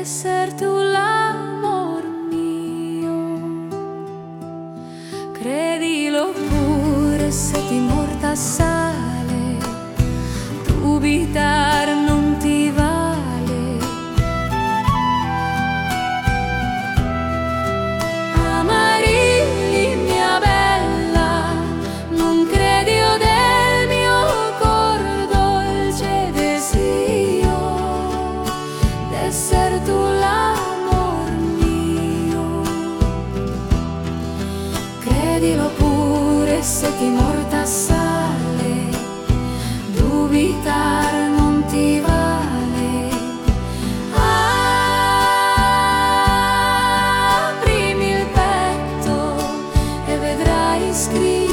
esser tu l'amor mio. Credilo pure se ti morta sai. credilo pure se ti morta sale, dubitare non ti vale. Aprimi il petto e vedrai scritto.